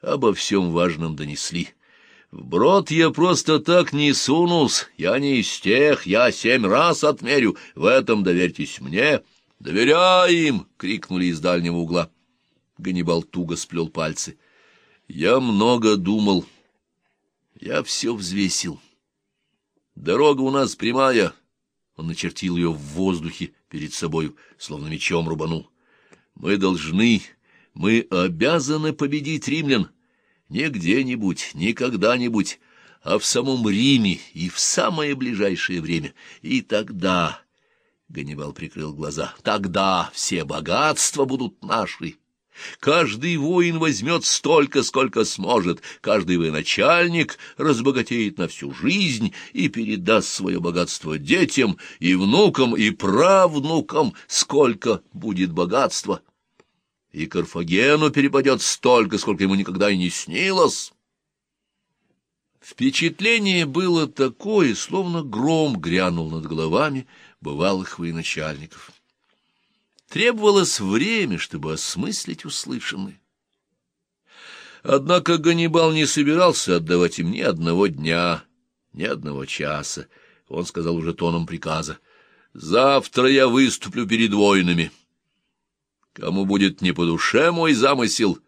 обо всем важном донесли. Вброд я просто так не сунусь, я не из тех, я семь раз отмерю, в этом доверьтесь мне. «Доверяем!» — крикнули из дальнего угла. Ганнибал туго сплел пальцы. «Я много думал. Я все взвесил. Дорога у нас прямая». Он начертил ее в воздухе перед собою, словно мечом рубанул. «Мы должны, мы обязаны победить римлян. Не где-нибудь, не когда-нибудь, а в самом Риме и в самое ближайшее время. И тогда...» Ганнибал прикрыл глаза. «Тогда все богатства будут наши». Каждый воин возьмет столько, сколько сможет, каждый военачальник разбогатеет на всю жизнь и передаст свое богатство детям и внукам и правнукам, сколько будет богатства. И Карфагену перепадет столько, сколько ему никогда и не снилось. Впечатление было такое, словно гром грянул над головами бывалых военачальников. Требовалось время, чтобы осмыслить услышанное. Однако Ганнибал не собирался отдавать им ни одного дня, ни одного часа. Он сказал уже тоном приказа. «Завтра я выступлю перед воинами. Кому будет не по душе мой замысел,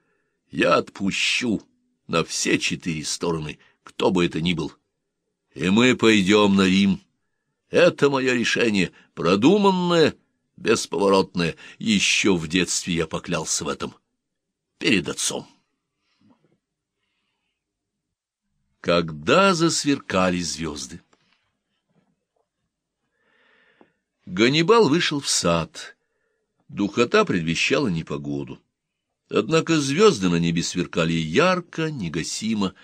я отпущу на все четыре стороны, кто бы это ни был. И мы пойдем на Рим. Это мое решение, продуманное бесповоротное. Еще в детстве я поклялся в этом перед отцом. Когда засверкали звезды. Ганнибал вышел в сад. Духота предвещала непогоду. Однако звезды на небе сверкали ярко, негасимо.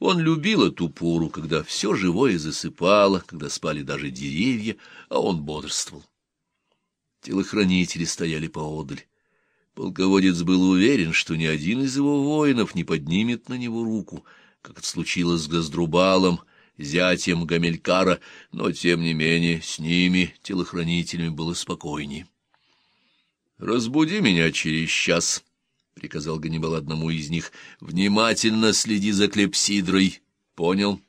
Он любил эту пору, когда все живое засыпало, когда спали даже деревья, а он бодрствовал. Телохранители стояли поодаль. Полководец был уверен, что ни один из его воинов не поднимет на него руку, как это случилось с Газдрубалом, зятем Гамелькара, но, тем не менее, с ними, телохранителями, было спокойнее. — Разбуди меня через час, — приказал Ганнибал одному из них. — Внимательно следи за клепсидрой. — Понял?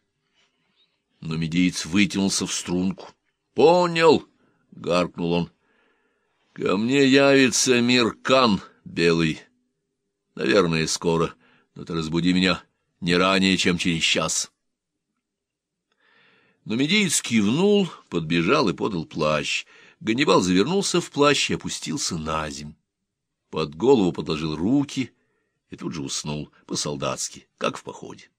Но медиец вытянулся в струнку. — Понял, — гаркнул он. Ко мне явится Миркан белый. Наверное, скоро, но ты разбуди меня не ранее, чем через час. Но медиец кивнул, подбежал и подал плащ. Ганнибал завернулся в плащ и опустился на земь. Под голову подложил руки и тут же уснул, по-солдатски, как в походе.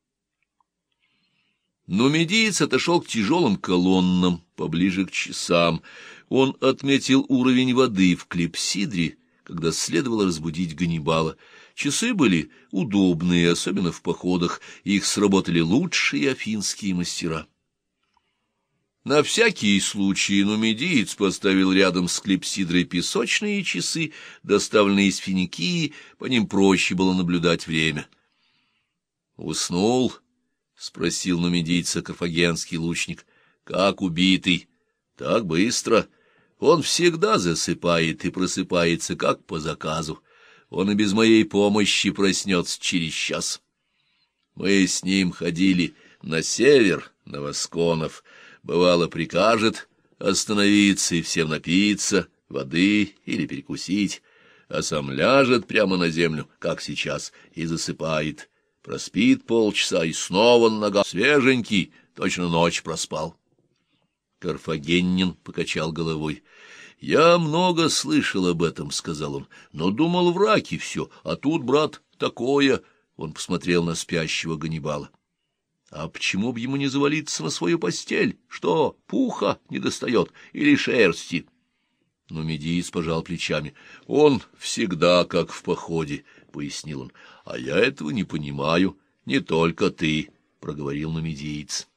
Но медиец отошел к тяжелым колоннам, поближе к часам. Он отметил уровень воды в клипсидре, когда следовало разбудить Ганнибала. Часы были удобные, особенно в походах, их сработали лучшие афинские мастера. На всякий случай нумидиец поставил рядом с клипсидрой песочные часы, доставленные из Финикии, по ним проще было наблюдать время. Уснул — спросил нумидийца карфагенский лучник. — Как убитый? — Так быстро. Он всегда засыпает и просыпается, как по заказу. Он и без моей помощи проснется через час. Мы с ним ходили на север, на Восконов. Бывало, прикажет остановиться и всем напиться, воды или перекусить, а сам ляжет прямо на землю, как сейчас, и засыпает. Проспит полчаса и снова на нога, свеженький, точно ночь проспал. Карфагеннин покачал головой. — Я много слышал об этом, — сказал он, — но думал в раке все, а тут, брат, такое... Он посмотрел на спящего Ганнибала. — А почему бы ему не завалиться на свою постель? Что, пуха не достает или шерсти? Но Медиис пожал плечами. — Он всегда как в походе, — пояснил он. — А я этого не понимаю. Не только ты, — проговорил нумидиец.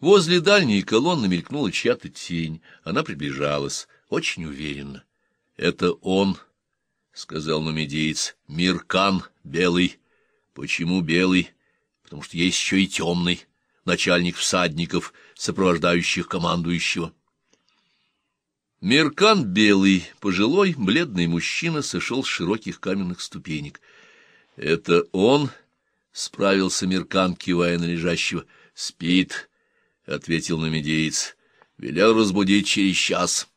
Возле дальней колонны мелькнула чья-то тень. Она приближалась, очень уверенно. — Это он, — сказал нумидиец. — Миркан белый. — Почему белый? — Потому что есть еще и темный, начальник всадников, сопровождающих командующего. Меркан белый, пожилой, бледный мужчина сошел с широких каменных ступенек. — Это он? — справился Миркан, кивая на лежащего. — Спит, — ответил намедеец. — Велел разбудить через час. —